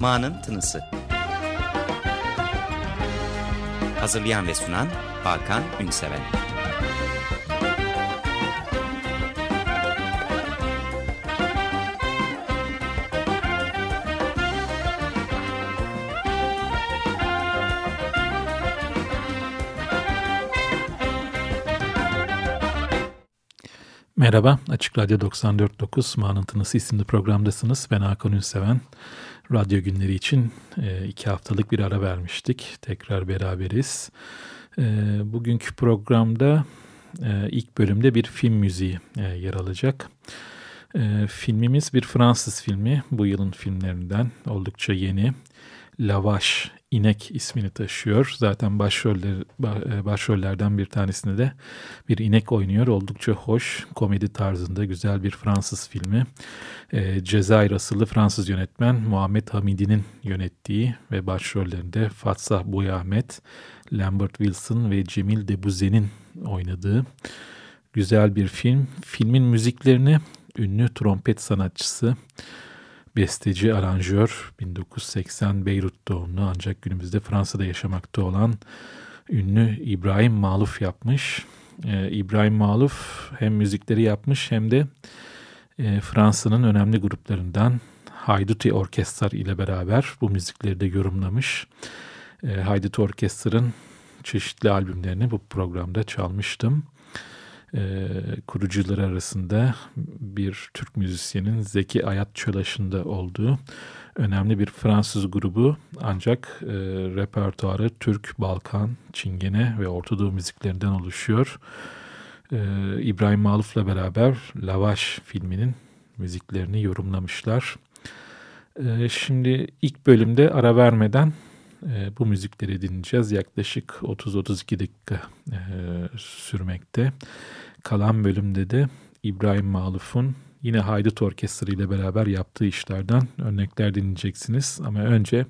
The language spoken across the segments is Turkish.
Ma'nın Tınısı. Hazırlayan ve sunan Hakan Ünseven. Merhaba, Açık Radyo 94.9 Manıntınız isimli programdasınız. Ben Hakan Ünseven. Radyo günleri için e, iki haftalık bir ara vermiştik. Tekrar beraberiz. E, bugünkü programda e, ilk bölümde bir film müziği e, yer alacak. E, filmimiz bir Fransız filmi. Bu yılın filmlerinden oldukça yeni. Lavaş inek ismini taşıyor. Zaten başroller, e, başrollerden bir tanesinde de bir inek oynuyor. Oldukça hoş, komedi tarzında güzel bir Fransız filmi. E, Cezayir asıllı Fransız yönetmen Muhammed Hamidi'nin yönettiği ve başrollerinde Fatsah Buyahmet, Lambert Wilson ve Cemil Debuze'nin oynadığı güzel bir film. Filmin müziklerini ünlü trompet sanatçısı besteci, aranjör, 1980 Beyrut doğumlu ancak günümüzde Fransa'da yaşamakta olan ünlü İbrahim Maluf yapmış. Ee, İbrahim Maluf hem müzikleri yapmış hem de e, Fransa'nın önemli gruplarından Hayduti Orkestrar ile beraber bu müzikleri de yorumlamış. E, Hayduti Orkestrar'ın çeşitli albümlerini bu programda çalmıştım e, kurucuları arasında bir Türk müzisyenin Zeki Ayat Çölaş'ında olduğu önemli bir Fransız grubu ancak e, repertuarı Türk, Balkan, Çingene ve Ortadoğu müziklerinden oluşuyor. E, İbrahim Maluf'la beraber Lavaş filminin müziklerini yorumlamışlar. E, şimdi ilk bölümde ara vermeden e, bu müzikleri dinleyeceğiz. Yaklaşık 30-32 dakika e, sürmekte. Kalan bölümde de İbrahim Maluf'un yine Haydut Orkestra ile beraber yaptığı işlerden örnekler dinleyeceksiniz. Ama önce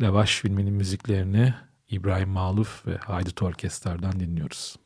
Lavaş filminin müziklerini İbrahim Maluf ve Haydut Orkestra'dan dinliyoruz.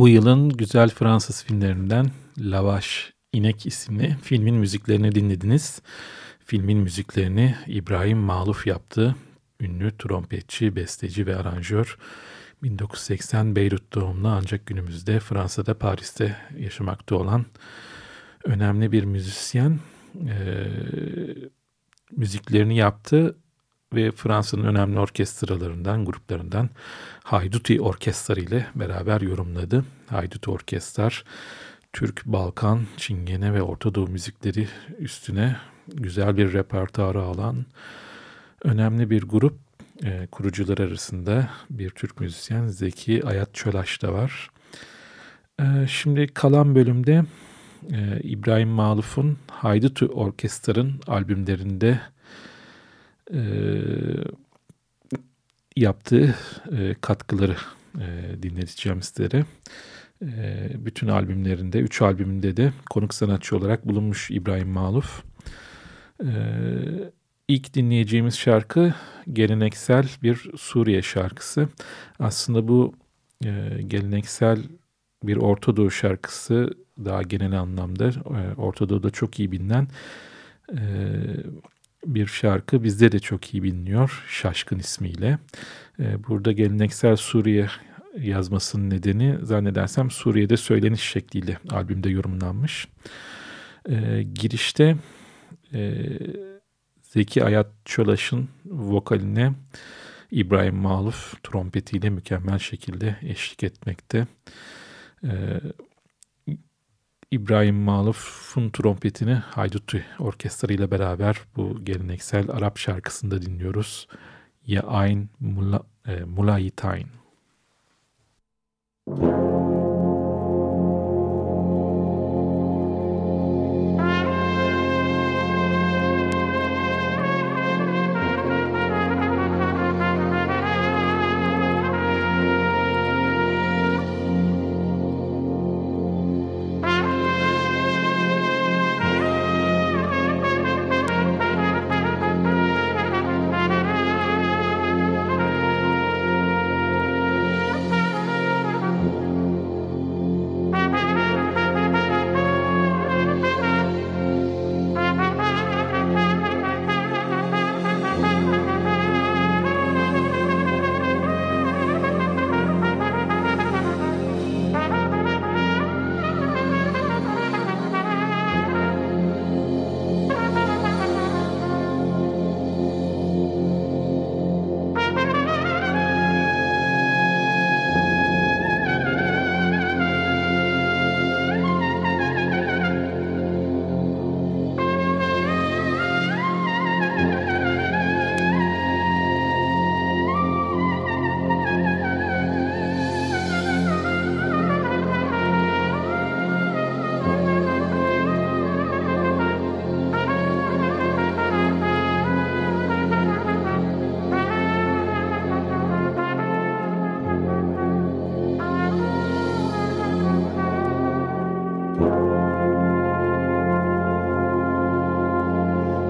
Bu yılın güzel Fransız filmlerinden Lavaş İnek isimli filmin müziklerini dinlediniz. Filmin müziklerini İbrahim Maluf yaptı. Ünlü trompetçi, besteci ve aranjör. 1980 Beyrut doğumlu ancak günümüzde Fransa'da Paris'te yaşamakta olan önemli bir müzisyen. Ee, müziklerini yaptı ve Fransa'nın önemli orkestralarından, gruplarından Hayduti Orkestra ile beraber yorumladı. Hayduti Orkestrar, Türk, Balkan, Çingene ve Orta Doğu müzikleri üstüne güzel bir repertuarı alan önemli bir grup. E, kurucular arasında bir Türk müzisyen Zeki Ayat Çölaş da var. E, şimdi kalan bölümde e, İbrahim Maluf'un Hayduti Orkestra'nın albümlerinde e, yaptığı e, katkıları e, dinleteceğim sizlere. E, bütün albümlerinde, üç albümünde de konuk sanatçı olarak bulunmuş İbrahim Maluf. E, ilk dinleyeceğimiz şarkı geleneksel bir Suriye şarkısı. Aslında bu e, geleneksel bir Orta Doğu şarkısı daha genel anlamda e, Orta Doğu'da çok iyi bilinen e, bir şarkı bizde de çok iyi biliniyor Şaşkın ismiyle. Ee, burada geleneksel Suriye yazmasının nedeni zannedersem Suriye'de söyleniş şekliyle albümde yorumlanmış. Ee, girişte e, Zeki Ayat Çolaş'ın vokaline İbrahim Maluf trompetiyle mükemmel şekilde eşlik etmekte. İbrahim Maluf'un trompetini Hayduti Orkestra ile beraber bu geleneksel Arap şarkısında dinliyoruz. Ya Ayn Mula, e, Mulayitain. Müzik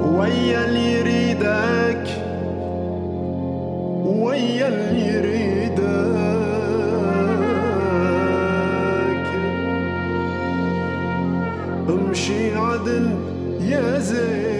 ويا اللي يريدك ويا اللي يريدك. امشي عدل يا زين.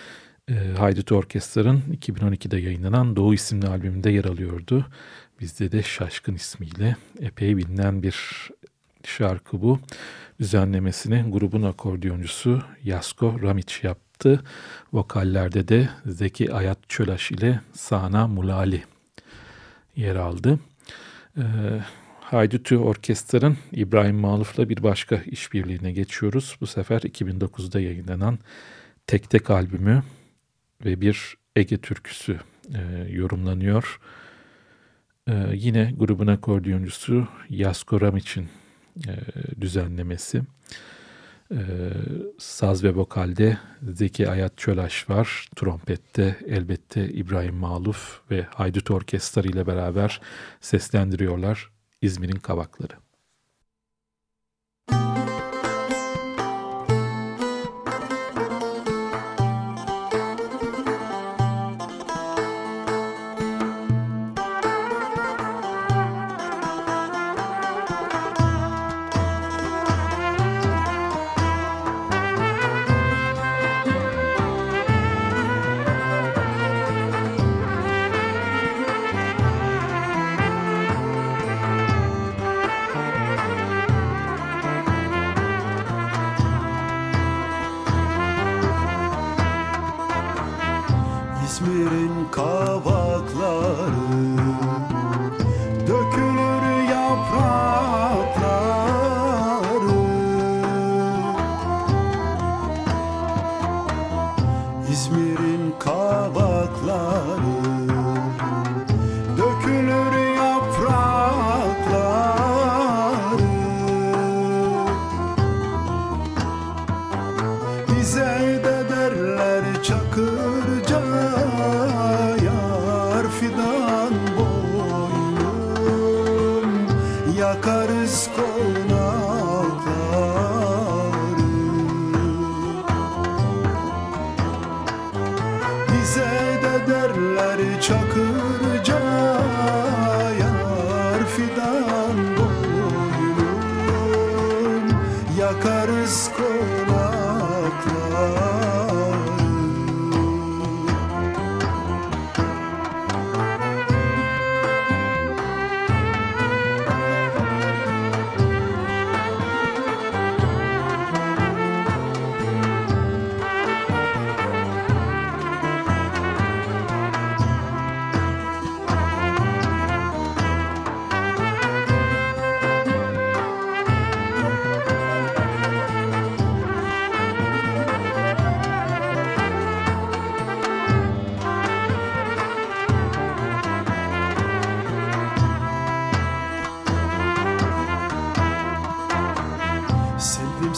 E, Haydut Orkestrar'ın 2012'de yayınlanan Doğu isimli albümünde yer alıyordu. Bizde de Şaşkın ismiyle epey bilinen bir şarkı bu. Düzenlemesini grubun akordiyoncusu Yasko Ramiç yaptı. Vokallerde de Zeki Ayat Çölaş ile Sana Mulali yer aldı. E, Haydutü Orkestra'nın İbrahim Maluf'la bir başka işbirliğine geçiyoruz. Bu sefer 2009'da yayınlanan Tek Tek albümü ve bir Ege türküsü e, yorumlanıyor. E, yine grubun akordiyoncusu Yasko Ramiç'in e, düzenlemesi. E, saz ve vokalde Zeki Ayat Çölaş var. Trompette elbette İbrahim Maluf ve Haydut Orkestra ile beraber seslendiriyorlar İzmir'in Kavakları.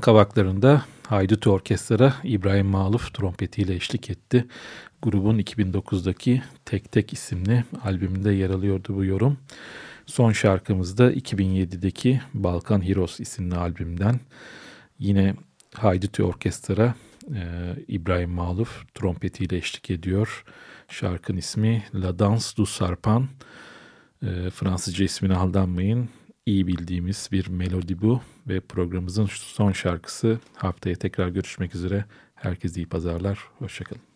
kavaklarında Haydut Orkestra İbrahim Maluf trompetiyle eşlik etti. Grubun 2009'daki Tek Tek isimli albümünde yer alıyordu bu yorum. Son şarkımız da 2007'deki Balkan Heroes isimli albümden. Yine Haydut Orkestra e, İbrahim Maluf trompetiyle eşlik ediyor. Şarkının ismi La Danse du Sarpan. E, Fransızca ismine aldanmayın iyi bildiğimiz bir melodi bu ve programımızın son şarkısı. Haftaya tekrar görüşmek üzere. Herkese iyi pazarlar. Hoşçakalın.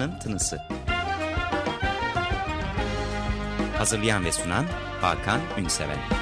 Ma'nın Tınısı. Hazırlayan ve sunan Hakan Ünseven.